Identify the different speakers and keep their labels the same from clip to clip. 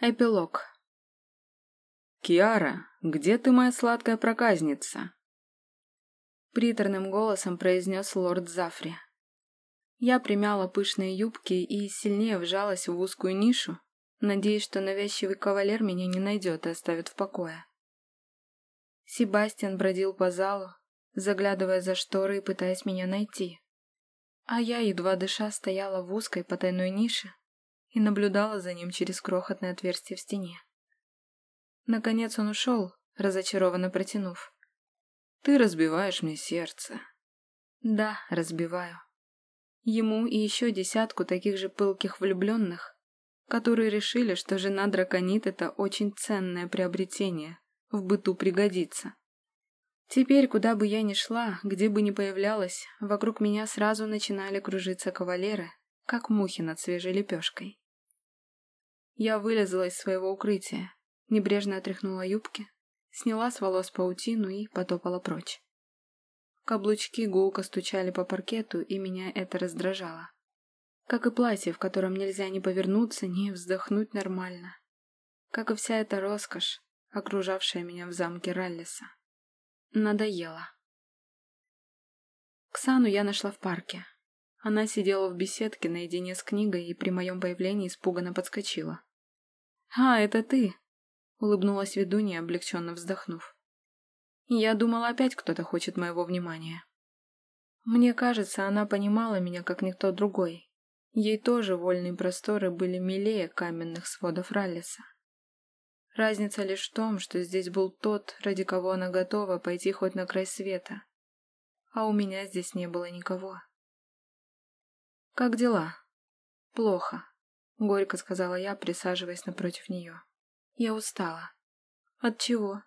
Speaker 1: Эпилог.
Speaker 2: «Киара, где ты, моя сладкая проказница?»
Speaker 1: Приторным голосом произнес лорд Зафри. Я примяла пышные юбки и сильнее вжалась в узкую нишу, надеясь, что навязчивый кавалер меня не найдет и оставит в покое. Себастьян бродил по залу, заглядывая за шторы и пытаясь меня найти. А я, едва дыша, стояла в узкой потайной нише, и наблюдала за ним через крохотное отверстие в стене. Наконец он ушел, разочарованно протянув.
Speaker 2: «Ты разбиваешь мне сердце».
Speaker 1: «Да, разбиваю. Ему и еще десятку таких же пылких влюбленных, которые решили, что жена драконит — это очень ценное приобретение, в быту пригодится. Теперь, куда бы я ни шла, где бы ни появлялась, вокруг меня сразу начинали кружиться кавалеры, как мухи над свежей лепешкой. Я вылезла из своего укрытия, небрежно отряхнула юбки, сняла с волос паутину и потопала прочь. Каблучки гулко стучали по паркету, и меня это раздражало. Как и платье, в котором нельзя ни повернуться, ни вздохнуть нормально. Как и вся эта роскошь, окружавшая меня в замке Раллиса. Надоело. Ксану я нашла в парке. Она сидела в беседке наедине с книгой и при моем появлении испуганно подскочила. «А, это ты!» — улыбнулась ведунья, облегченно вздохнув. «Я думала, опять кто-то хочет моего внимания». Мне кажется, она понимала меня, как никто другой. Ей тоже вольные просторы были милее каменных сводов Раллиса. Разница лишь в том, что здесь был тот, ради кого она готова пойти хоть на край света. А у меня здесь не было никого. «Как дела?» «Плохо», — горько сказала я, присаживаясь напротив нее. «Я устала». «От чего?»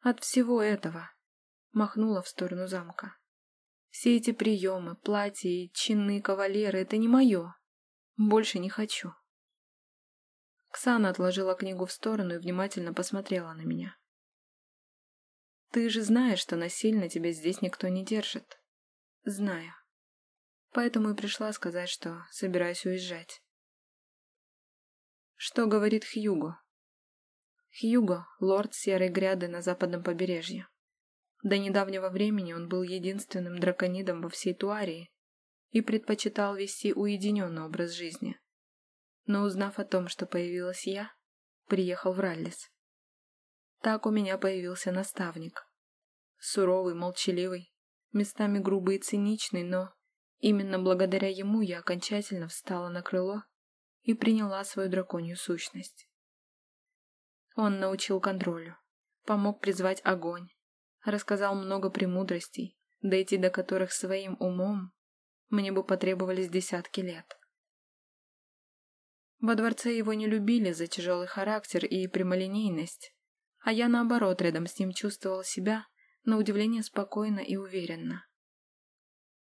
Speaker 1: «От всего этого», — махнула в сторону замка. «Все эти приемы, платья и чинные кавалеры — это не мое. Больше не хочу». Ксана отложила книгу в сторону и внимательно посмотрела на меня. «Ты же знаешь, что насильно тебя здесь никто не держит». «Знаю», Поэтому и пришла сказать, что собираюсь уезжать. Что говорит Хьюго? Хьюго – лорд Серой Гряды на западном побережье. До недавнего времени он был единственным драконидом во всей Туарии и предпочитал вести уединенный образ жизни. Но узнав о том, что появилась я, приехал в Раллис. Так у меня появился наставник. Суровый, молчаливый, местами грубый и циничный, но Именно благодаря ему я окончательно встала на крыло и приняла свою драконью сущность. Он научил контролю, помог призвать огонь, рассказал много премудростей, дойти до которых своим умом мне бы потребовались десятки лет. Во дворце его не любили за тяжелый характер и прямолинейность, а я, наоборот, рядом с ним чувствовала себя, на удивление, спокойно и уверенно.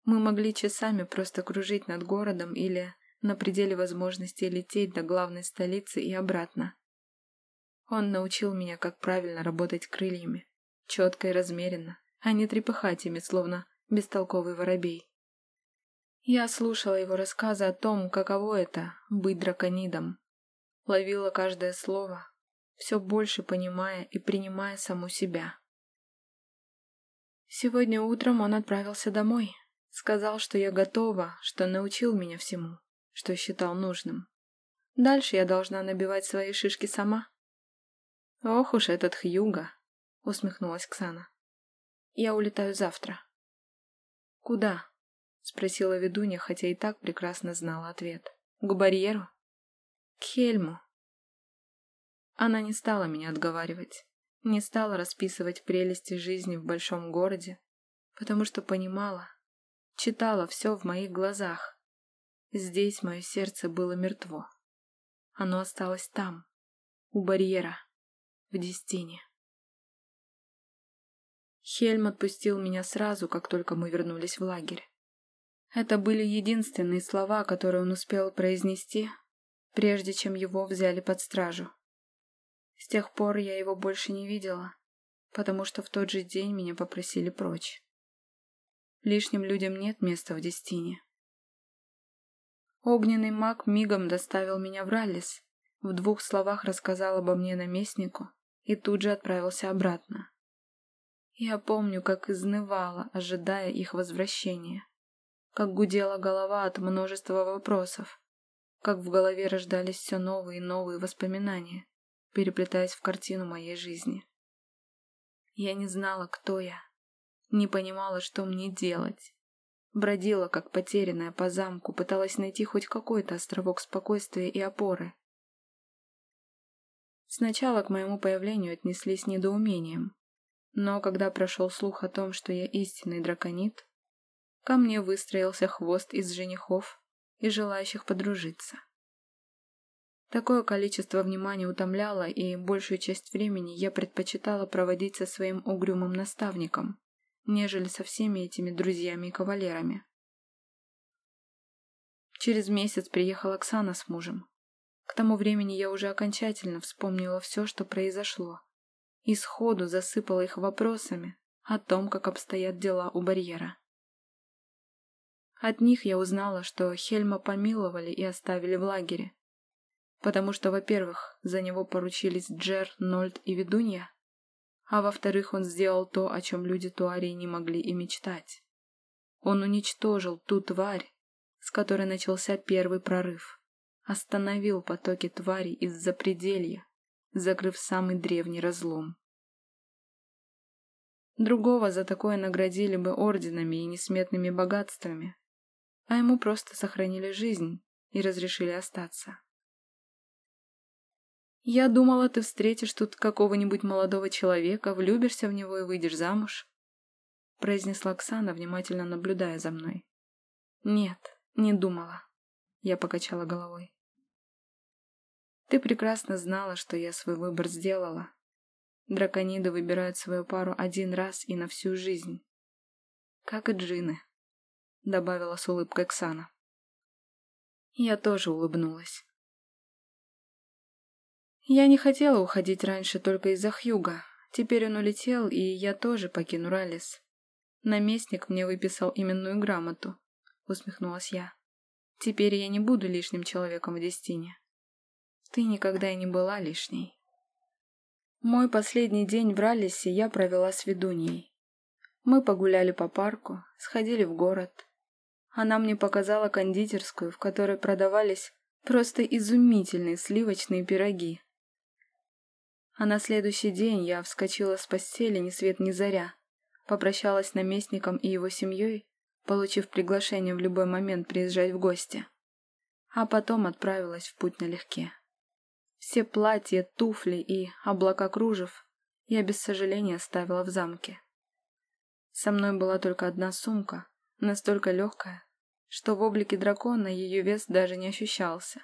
Speaker 1: Мы могли часами просто кружить над городом или на пределе возможностей лететь до главной столицы и обратно. Он научил меня, как правильно работать крыльями, четко и размеренно, а не трепыхать ими, словно бестолковый воробей. Я слушала его рассказы о том, каково это — быть драконидом. Ловила каждое слово, все больше понимая и принимая саму себя. Сегодня утром он отправился домой, Сказал, что я готова, что научил меня всему, что считал нужным. Дальше я должна набивать свои шишки сама. Ох уж этот Хьюга, усмехнулась Ксана. Я улетаю завтра. Куда? спросила ведунья, хотя и так прекрасно знала ответ. К барьеру? К Хельму. Она не стала меня отговаривать, не стала расписывать прелести жизни в большом городе, потому что понимала, читала все в моих глазах. Здесь мое сердце было мертво. Оно осталось там, у барьера, в Дестине. Хельм отпустил меня сразу, как только мы вернулись в лагерь. Это были единственные слова, которые он успел произнести, прежде чем его взяли под стражу. С тех пор я его больше не видела, потому что в тот же день меня попросили прочь. Лишним людям нет места в Дестине. Огненный маг мигом доставил меня в Раллис, в двух словах рассказал обо мне наместнику и тут же отправился обратно. Я помню, как изнывала, ожидая их возвращения, как гудела голова от множества вопросов, как в голове рождались все новые и новые воспоминания, переплетаясь в картину моей жизни. Я не знала, кто я, не понимала, что мне делать. Бродила, как потерянная по замку, пыталась найти хоть какой-то островок спокойствия и опоры. Сначала к моему появлению отнеслись недоумением, но когда прошел слух о том, что я истинный драконит, ко мне выстроился хвост из женихов и желающих подружиться. Такое количество внимания утомляло, и большую часть времени я предпочитала проводить со своим угрюмым наставником, нежели со всеми этими друзьями и кавалерами. Через месяц приехала Оксана с мужем. К тому времени я уже окончательно вспомнила все, что произошло, и сходу засыпала их вопросами о том, как обстоят дела у барьера. От них я узнала, что Хельма помиловали и оставили в лагере, потому что, во-первых, за него поручились Джер, Нольд и Ведунья, а во-вторых, он сделал то, о чем люди Туарии не могли и мечтать. Он уничтожил ту тварь, с которой начался первый прорыв, остановил потоки тварей из-за пределья, закрыв самый древний разлом. Другого за такое наградили бы орденами и несметными богатствами, а ему просто сохранили жизнь и разрешили остаться. «Я думала, ты встретишь тут какого-нибудь молодого человека, влюбишься в него и выйдешь замуж», произнесла Оксана, внимательно наблюдая за мной. «Нет, не думала», я покачала головой. «Ты прекрасно знала, что я свой выбор сделала. Дракониды выбирают свою пару один раз и на всю жизнь. Как и джины», добавила с улыбкой Оксана. Я тоже улыбнулась. Я не хотела уходить раньше только из-за Хьюга. Теперь он улетел, и я тоже покину Раллис. Наместник мне выписал именную грамоту, усмехнулась я. Теперь я не буду лишним человеком в Дестине. Ты никогда и не была лишней. Мой последний день в Раллисе я провела с ведуньей. Мы погуляли по парку, сходили в город. Она мне показала кондитерскую, в которой продавались просто изумительные сливочные пироги. А на следующий день я вскочила с постели ни свет ни заря, попрощалась с наместником и его семьей, получив приглашение в любой момент приезжать в гости, а потом отправилась в путь налегке. Все платья, туфли и облака кружев я без сожаления оставила в замке. Со мной была только одна сумка, настолько легкая, что в облике дракона ее вес даже не ощущался.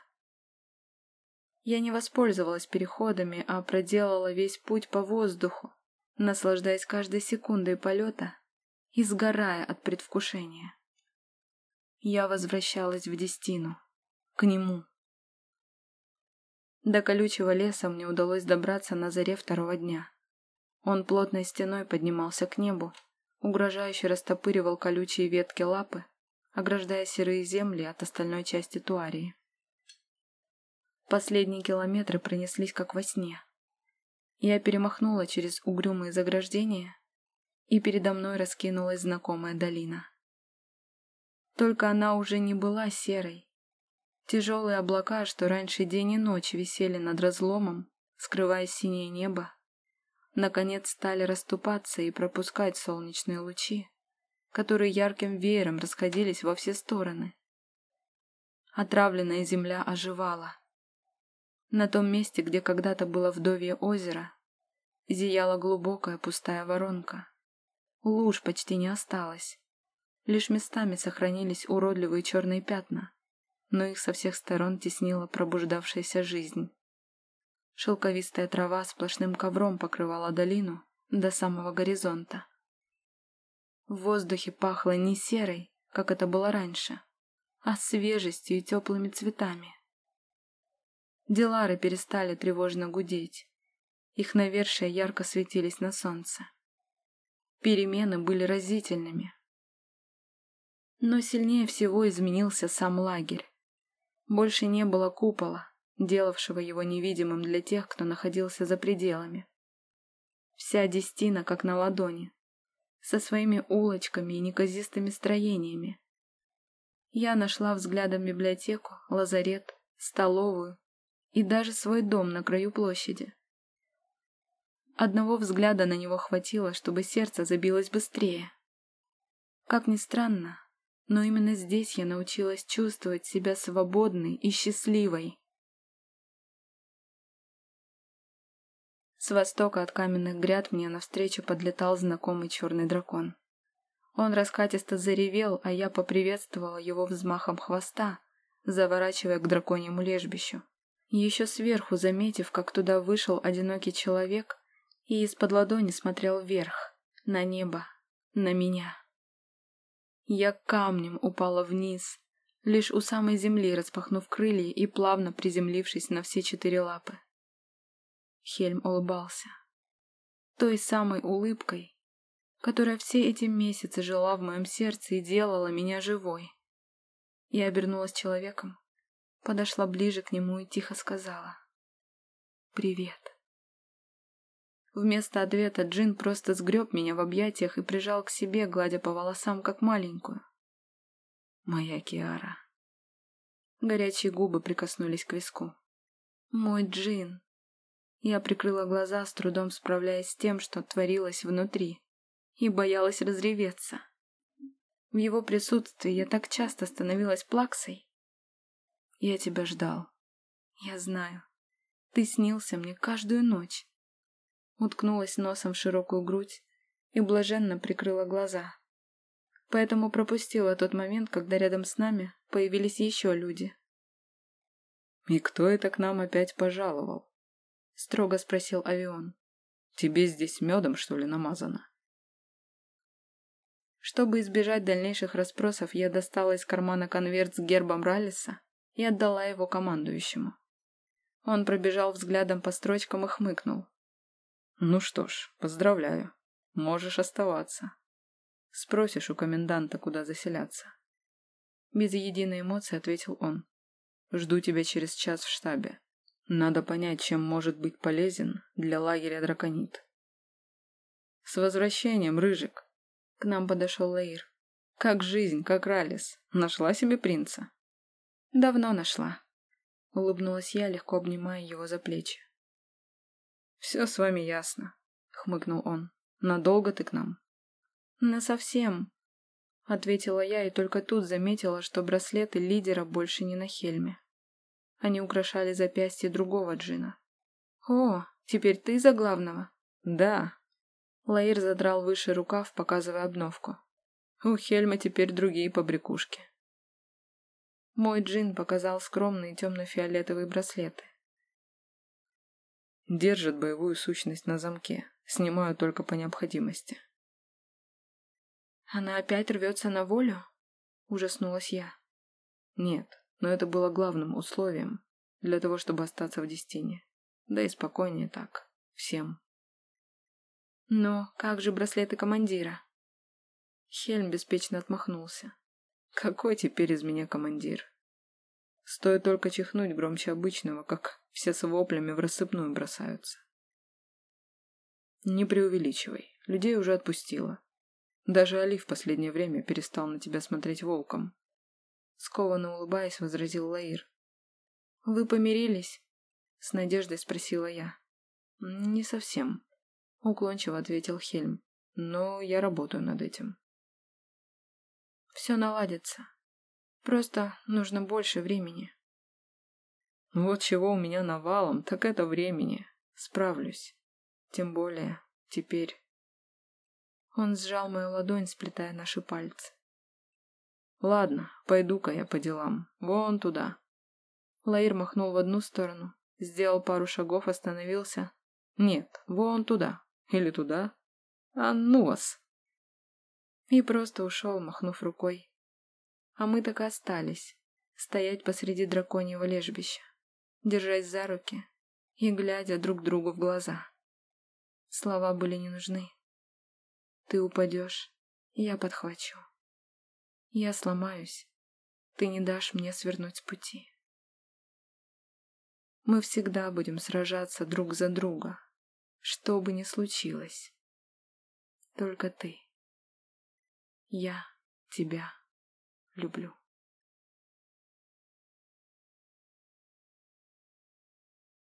Speaker 1: Я не воспользовалась переходами, а проделала весь путь по воздуху, наслаждаясь каждой секундой полета и сгорая от предвкушения. Я возвращалась в Дестину, к нему. До колючего леса мне удалось добраться на заре второго дня. Он плотной стеной поднимался к небу, угрожающе растопыривал колючие ветки лапы, ограждая серые земли от остальной части Туарии. Последние километры пронеслись как во сне. Я перемахнула через угрюмые заграждения, и передо мной раскинулась знакомая долина. Только она уже не была серой. Тяжелые облака, что раньше день и ночь висели над разломом, скрывая синее небо, наконец стали расступаться и пропускать солнечные лучи, которые ярким веером расходились во все стороны. Отравленная земля оживала. На том месте, где когда-то было вдовье озеро, зияла глубокая пустая воронка. Луж почти не осталось. Лишь местами сохранились уродливые черные пятна, но их со всех сторон теснила пробуждавшаяся жизнь. Шелковистая трава сплошным ковром покрывала долину до самого горизонта. В воздухе пахло не серой, как это было раньше, а свежестью и теплыми цветами. Делары перестали тревожно гудеть. Их навершия ярко светились на солнце. Перемены были разительными. Но сильнее всего изменился сам лагерь. Больше не было купола, делавшего его невидимым для тех, кто находился за пределами. Вся Дестина как на ладони, со своими улочками и неказистыми строениями. Я нашла взглядом библиотеку, лазарет, столовую и даже свой дом на краю площади. Одного взгляда на него хватило, чтобы сердце забилось быстрее. Как ни странно, но именно здесь я научилась чувствовать себя свободной и счастливой. С востока от каменных гряд мне навстречу подлетал знакомый черный дракон. Он раскатисто заревел, а я поприветствовала его взмахом хвоста, заворачивая к драконьему лежбищу. Еще сверху заметив, как туда вышел одинокий человек и из-под ладони смотрел вверх, на небо, на меня. Я камнем упала вниз, лишь у самой земли распахнув крылья и плавно приземлившись на все четыре лапы. Хельм улыбался. Той самой улыбкой, которая все эти месяцы жила в моем сердце и делала меня живой. Я обернулась человеком, подошла ближе к нему и тихо сказала «Привет». Вместо ответа Джин просто сгреб меня в объятиях и прижал к себе, гладя по волосам, как маленькую. Моя Киара. Горячие губы прикоснулись к виску. Мой Джин. Я прикрыла глаза, с трудом справляясь с тем, что творилось внутри, и боялась разреветься. В его присутствии я так часто становилась плаксой. Я тебя ждал. Я знаю. Ты снился мне каждую ночь. Уткнулась носом в широкую грудь и блаженно прикрыла глаза. Поэтому пропустила тот момент, когда рядом с нами появились еще люди.
Speaker 2: «И кто это к нам опять пожаловал?» — строго спросил Авион. «Тебе здесь медом, что ли, намазано?»
Speaker 1: Чтобы избежать дальнейших расспросов, я достала из кармана конверт с гербом Раллиса и отдала его командующему. Он пробежал взглядом по строчкам и хмыкнул.
Speaker 2: «Ну что ж, поздравляю. Можешь оставаться. Спросишь у коменданта, куда заселяться».
Speaker 1: Без единой эмоции ответил он.
Speaker 2: «Жду тебя через час в штабе. Надо понять, чем может быть полезен для лагеря драконит. С возвращением, Рыжик. К нам подошел Лаир. Как жизнь, как Ралис. Нашла себе принца?
Speaker 1: Давно нашла. Улыбнулась я, легко обнимая его за плечи.
Speaker 2: Все с вами ясно, хмыкнул он. Надолго ты к нам?
Speaker 1: Насовсем, ответила я и только тут заметила, что браслеты лидера больше не на Хельме. Они украшали запястье другого джина. «О, теперь ты за главного?»
Speaker 2: «Да».
Speaker 1: Лаир задрал выше рукав, показывая обновку.
Speaker 2: «У Хельма теперь другие побрякушки».
Speaker 1: Мой джин показал скромные темно-фиолетовые браслеты.
Speaker 2: Держит боевую сущность на замке. Снимаю только по необходимости.
Speaker 1: «Она опять рвется на волю?» – ужаснулась я.
Speaker 2: «Нет, но это было главным условием для того, чтобы остаться в Дестине. Да и спокойнее так. Всем.
Speaker 1: Но как же браслеты командира? Хельм беспечно отмахнулся.
Speaker 2: Какой теперь из меня командир? Стоит только чихнуть громче обычного, как все с воплями в рассыпную бросаются. Не преувеличивай, людей уже отпустила. Даже Али в последнее время перестал на тебя смотреть волком.
Speaker 1: Скованно улыбаясь, возразил Лаир. «Вы помирились?» С надеждой спросила я.
Speaker 2: «Не совсем», — уклончиво ответил Хельм. «Но я работаю над этим».
Speaker 1: «Все наладится. Просто нужно больше времени».
Speaker 2: «Вот чего у меня навалом, так это времени. Справлюсь. Тем более, теперь...»
Speaker 1: Он сжал мою ладонь, сплетая наши пальцы.
Speaker 2: Ладно, пойду-ка я по делам. Вон туда.
Speaker 1: Лаир махнул в одну сторону, сделал пару шагов, остановился.
Speaker 2: Нет, вон туда. Или туда. А ну вас.
Speaker 1: И просто ушел, махнув рукой. А мы так и остались, стоять посреди драконьего лежбища, держась за руки и глядя друг другу в глаза. Слова были не нужны. Ты упадешь, я подхвачу. Я сломаюсь. Ты не дашь мне свернуть с пути. Мы всегда будем сражаться друг за друга, что бы ни случилось. Только ты. Я тебя люблю.